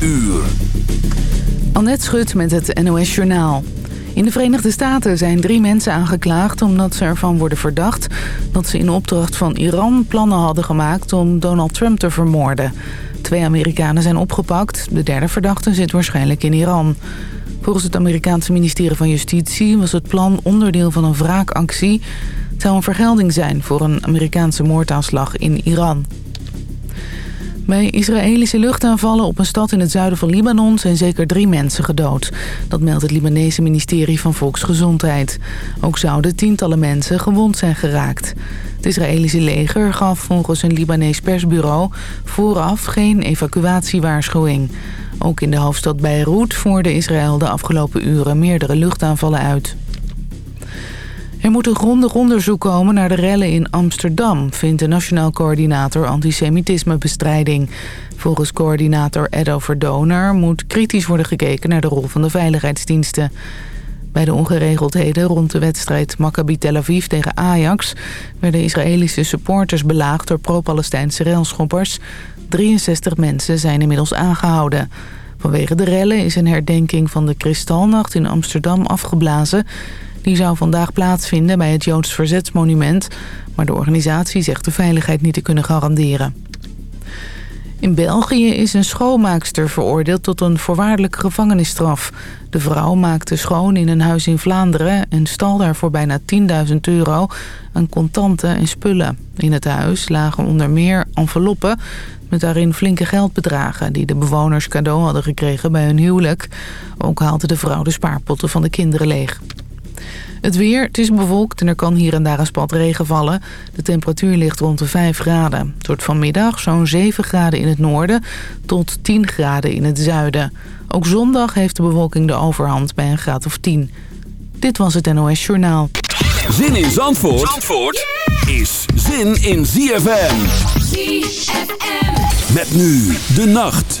uur. Annette Schut met het NOS Journaal. In de Verenigde Staten zijn drie mensen aangeklaagd omdat ze ervan worden verdacht... dat ze in opdracht van Iran plannen hadden gemaakt om Donald Trump te vermoorden. Twee Amerikanen zijn opgepakt. De derde verdachte zit waarschijnlijk in Iran. Volgens het Amerikaanse ministerie van Justitie was het plan onderdeel van een wraakactie. Het zou een vergelding zijn voor een Amerikaanse moordaanslag in Iran. Bij Israëlische luchtaanvallen op een stad in het zuiden van Libanon zijn zeker drie mensen gedood. Dat meldt het Libanese ministerie van Volksgezondheid. Ook zouden tientallen mensen gewond zijn geraakt. Het Israëlische leger gaf volgens een Libanees persbureau vooraf geen evacuatiewaarschuwing. Ook in de hoofdstad Beirut voerde Israël de afgelopen uren meerdere luchtaanvallen uit. Er moet een grondig onderzoek komen naar de rellen in Amsterdam... vindt de Nationaal Coördinator Antisemitismebestrijding. Volgens coördinator Edo Verdoner moet kritisch worden gekeken... naar de rol van de veiligheidsdiensten. Bij de ongeregeldheden rond de wedstrijd Maccabi Tel Aviv tegen Ajax... werden Israëlische supporters belaagd door pro-Palestijnse railschoppers. 63 mensen zijn inmiddels aangehouden. Vanwege de rellen is een herdenking van de Kristalnacht in Amsterdam afgeblazen... Die zou vandaag plaatsvinden bij het Joods Verzetsmonument... maar de organisatie zegt de veiligheid niet te kunnen garanderen. In België is een schoonmaakster veroordeeld tot een voorwaardelijke gevangenisstraf. De vrouw maakte schoon in een huis in Vlaanderen... en stal daar voor bijna 10.000 euro aan contanten en spullen. In het huis lagen onder meer enveloppen met daarin flinke geldbedragen... die de bewoners cadeau hadden gekregen bij hun huwelijk. Ook haalde de vrouw de spaarpotten van de kinderen leeg. Het weer, het is bewolkt en er kan hier en daar een spat regen vallen. De temperatuur ligt rond de 5 graden. Het wordt vanmiddag zo'n 7 graden in het noorden tot 10 graden in het zuiden. Ook zondag heeft de bewolking de overhand bij een graad of 10. Dit was het NOS Journaal. Zin in Zandvoort, Zandvoort is zin in ZFM. ZFM. Met nu de nacht.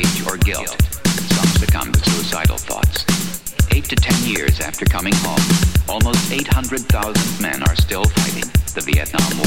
Rage, or guilt. Some succumb to suicidal thoughts. Eight to ten years after coming home, almost 800,000 men are still fighting the Vietnam War.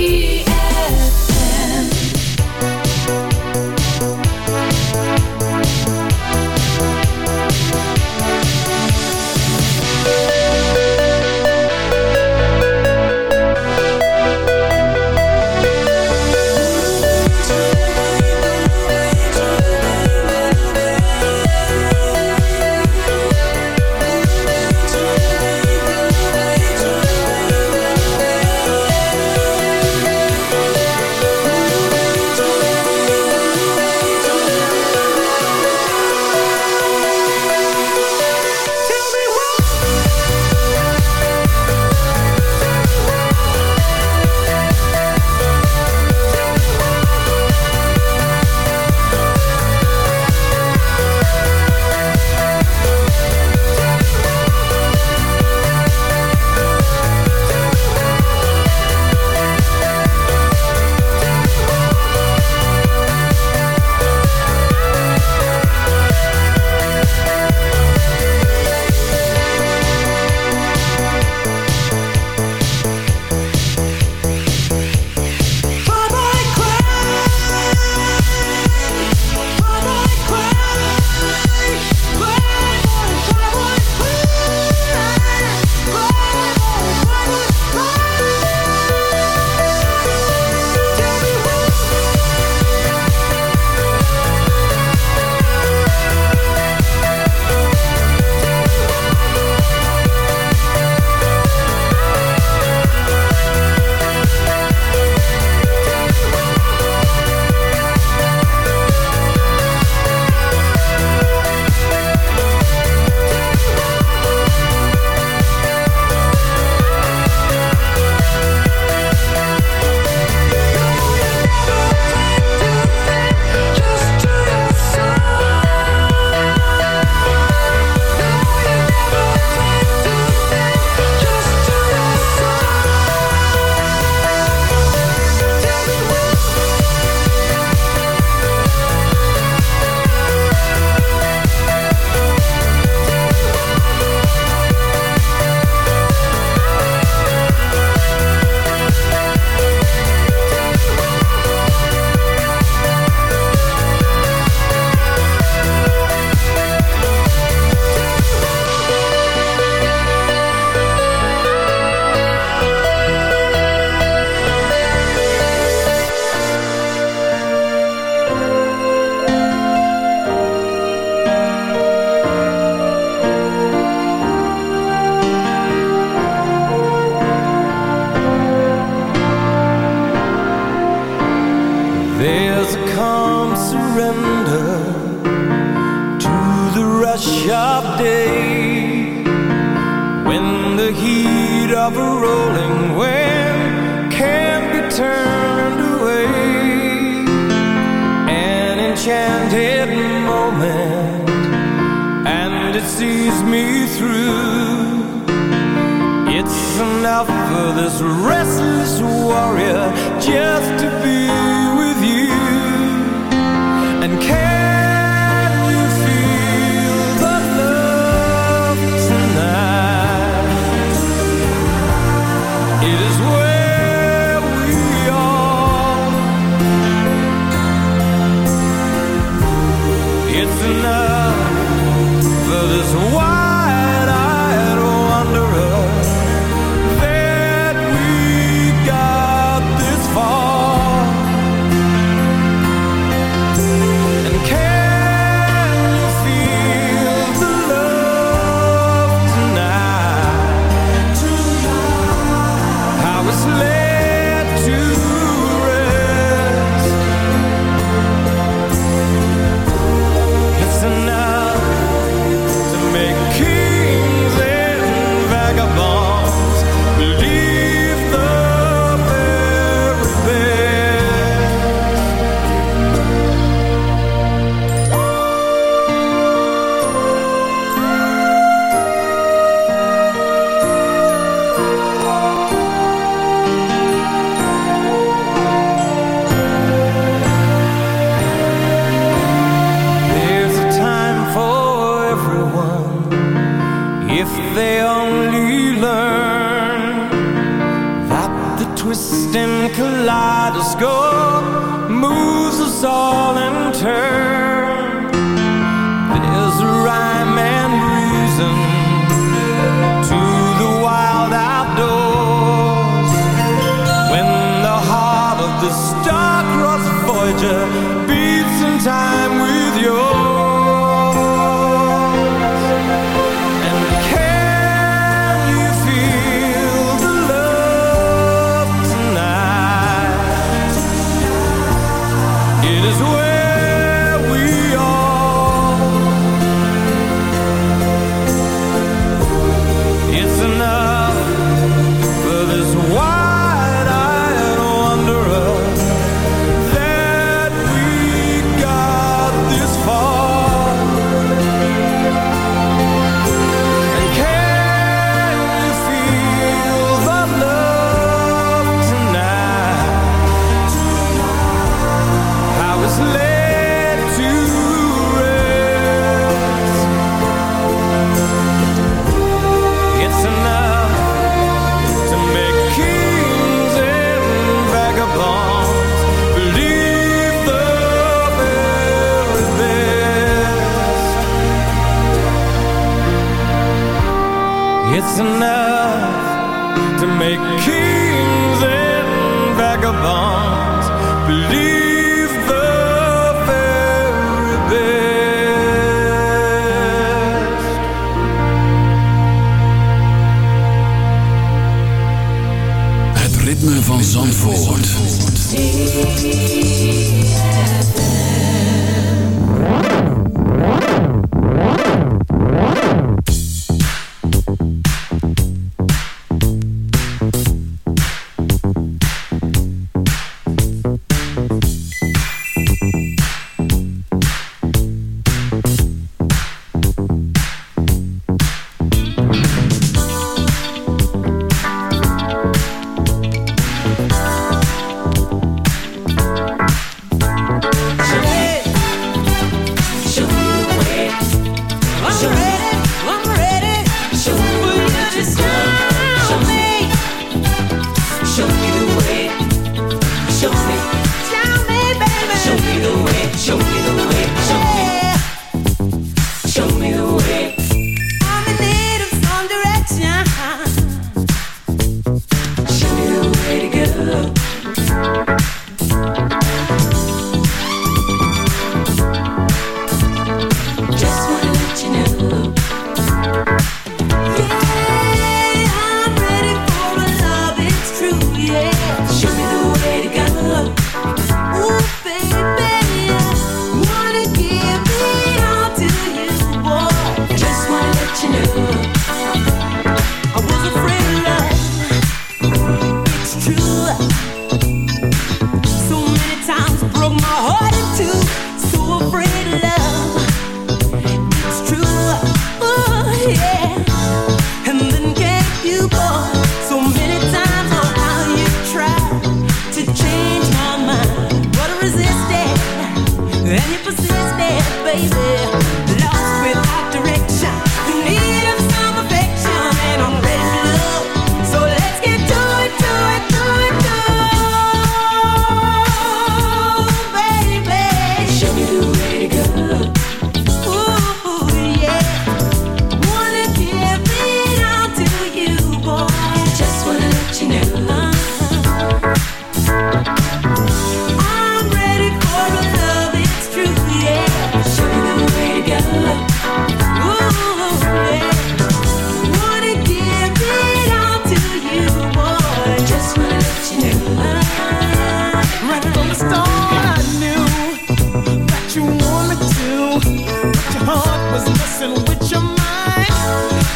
FM.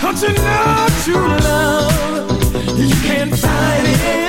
find, don't you know love? You can't find it.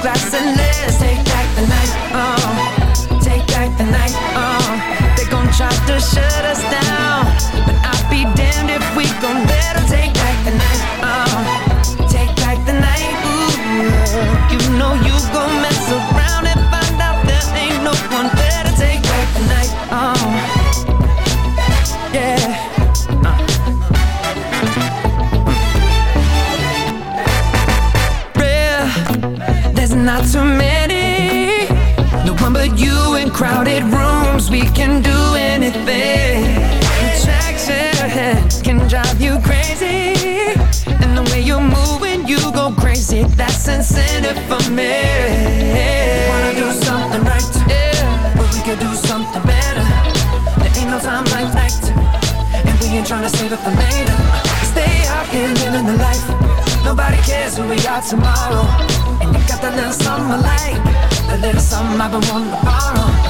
glass and let's take can do anything. Attraction can drive you crazy. And the way you move when you go crazy, that's incentive for me. Wanna do something right, yeah. but we could do something better. There ain't no time like night, and we ain't trying to save it for later. Stay out here living the life. Nobody cares who we are tomorrow. And you got that little summer light, like, that little something I've been wanting to borrow.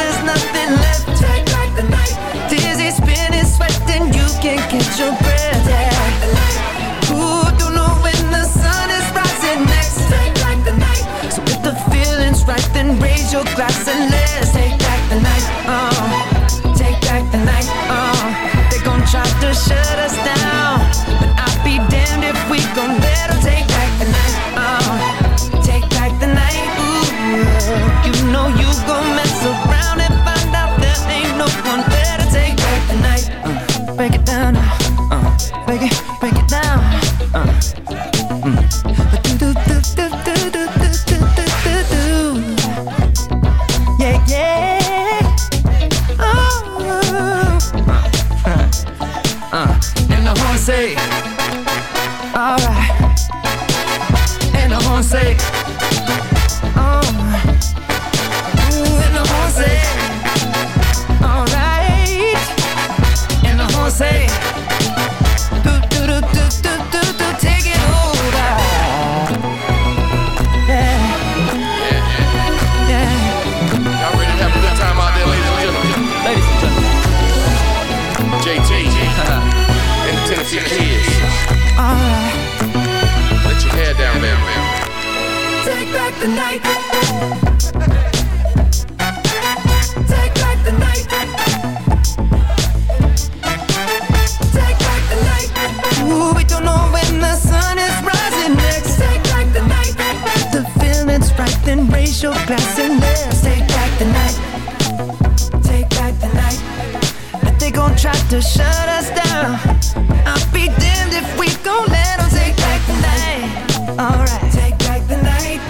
Alright. Take back the night.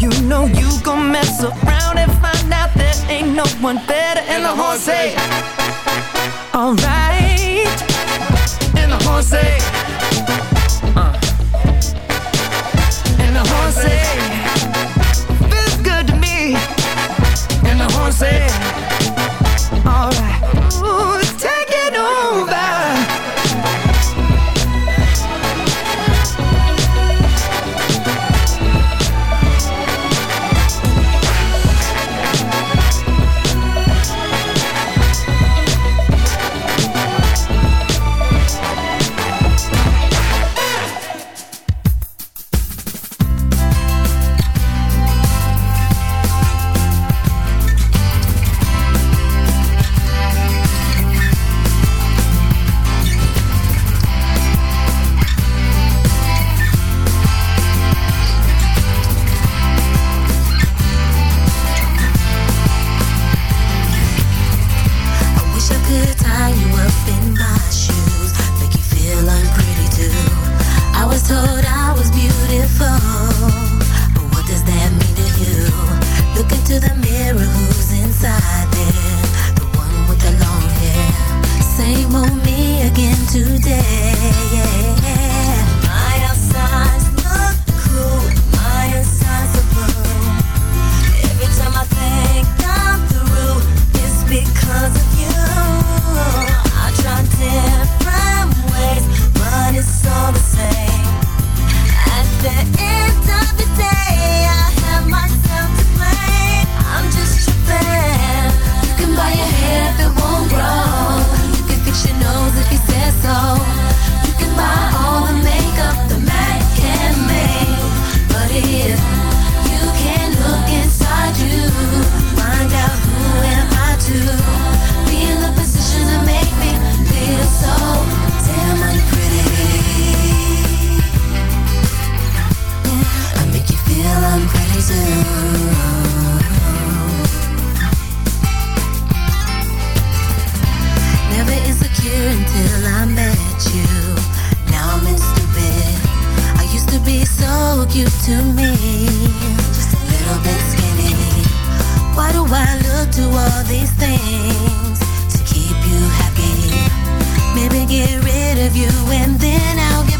You know you gon' mess around and find out there ain't no one better. And, the horn say, Alright. And the horn say, uh. And the say, feels good to me. And the say. if it won't grow. you Good, good, your nose if you said so. so cute to me. Just a little bit skinny. Why do I look to all these things to keep you happy? Maybe get rid of you and then I'll get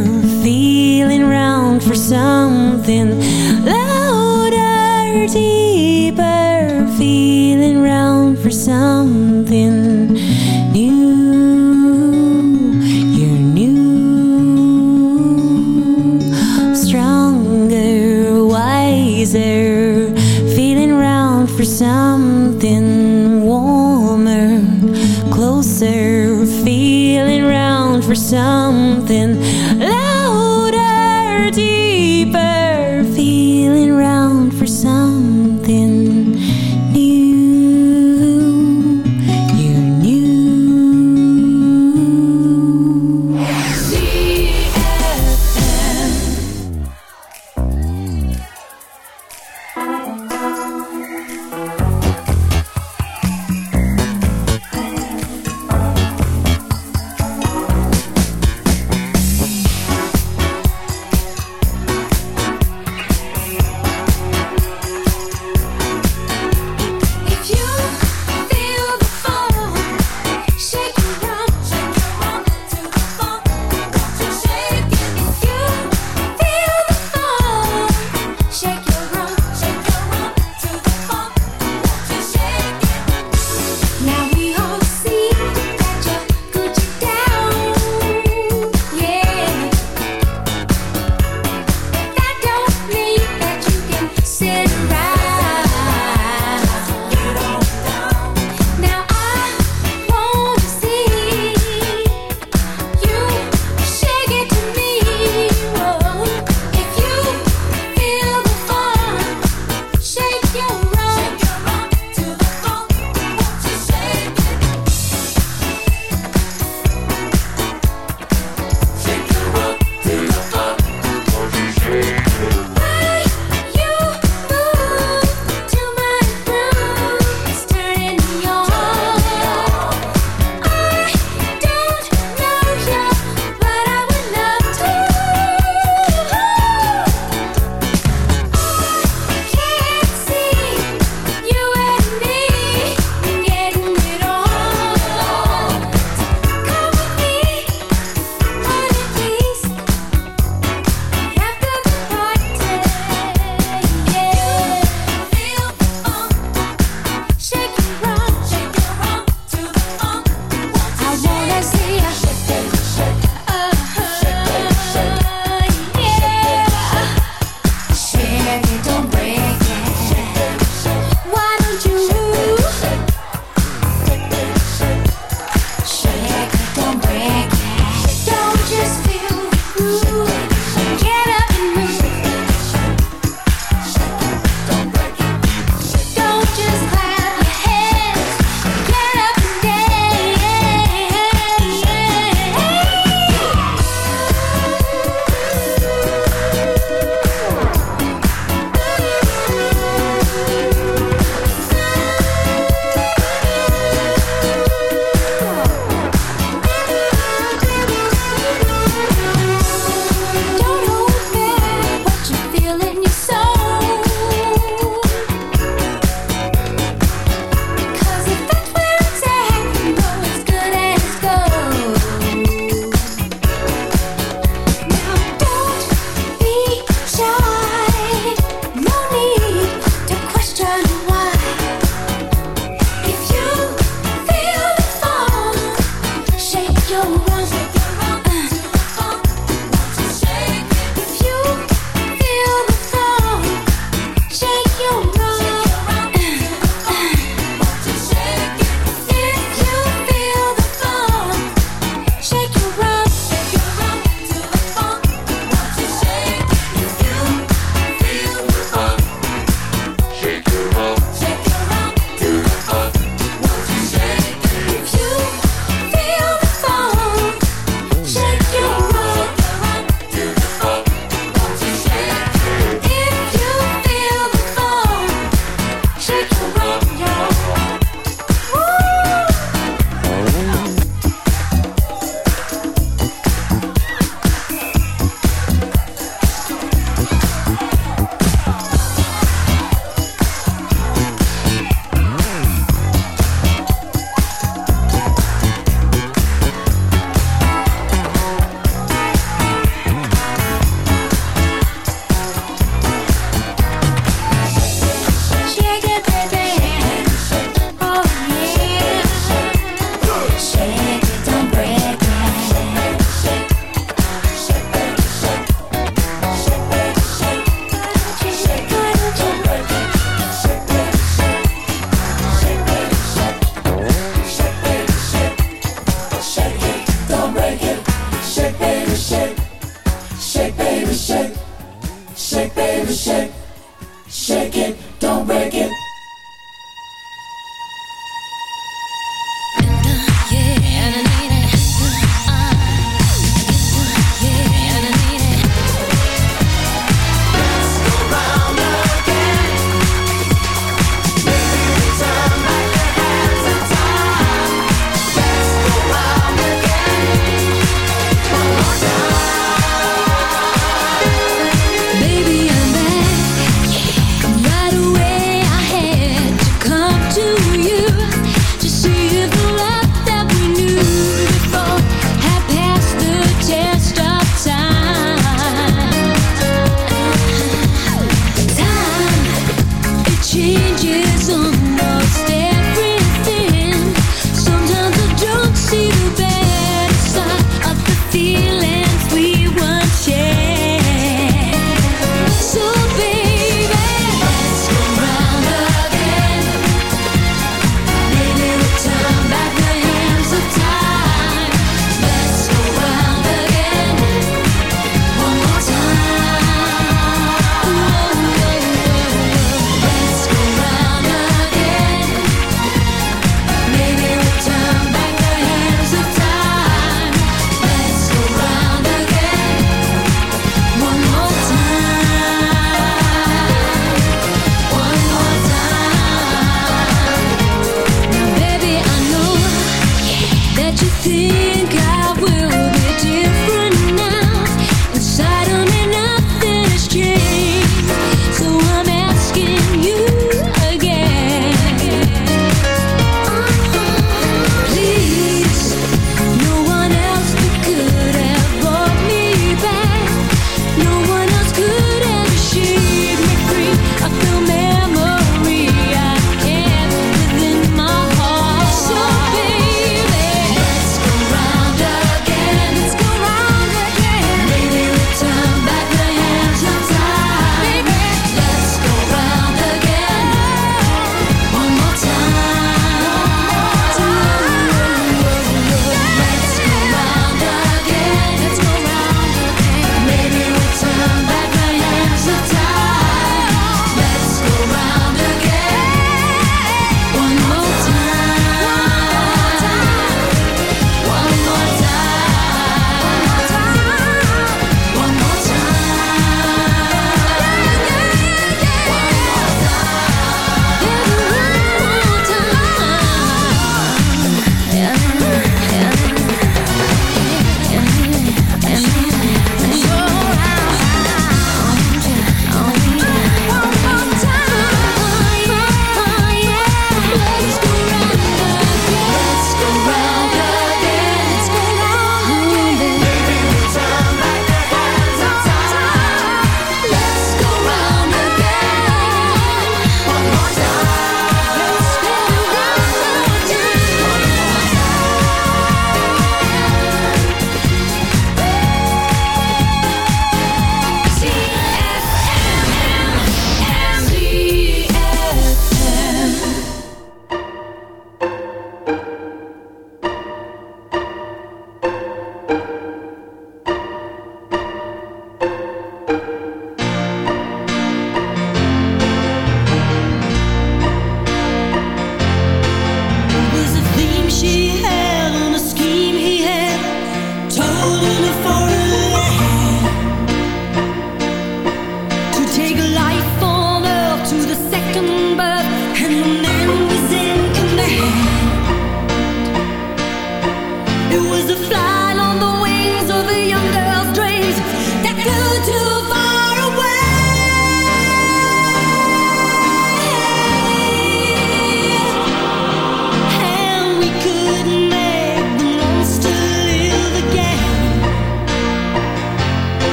Something new. You're new, stronger, wiser, feeling round for something warmer, closer, feeling round for something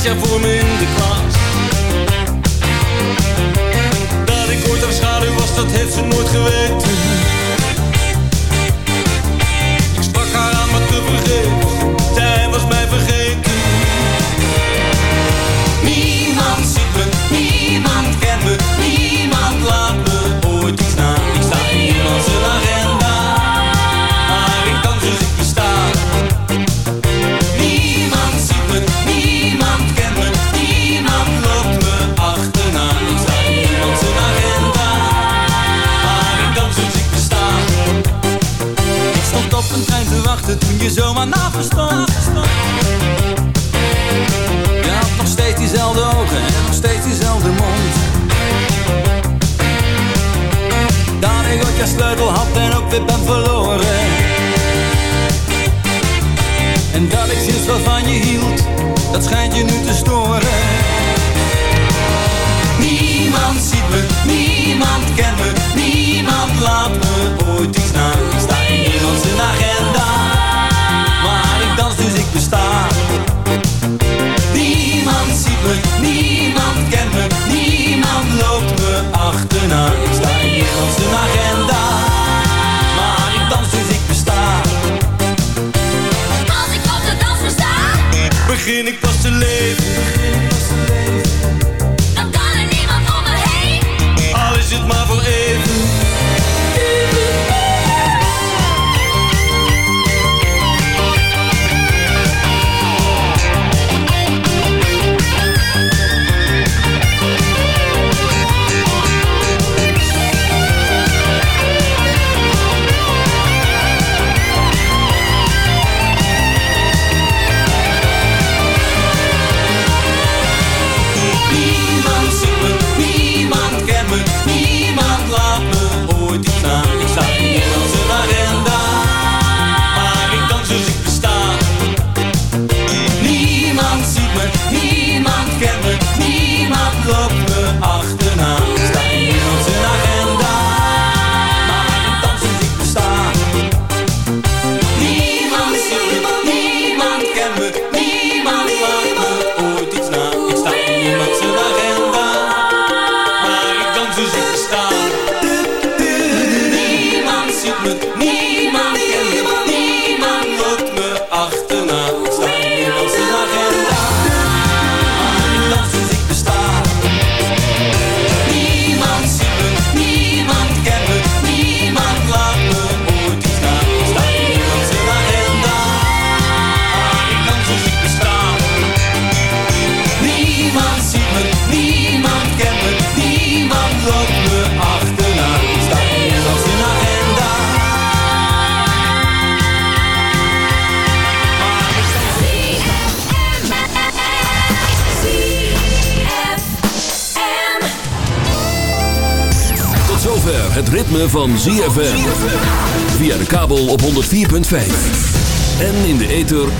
liefde, zes jaar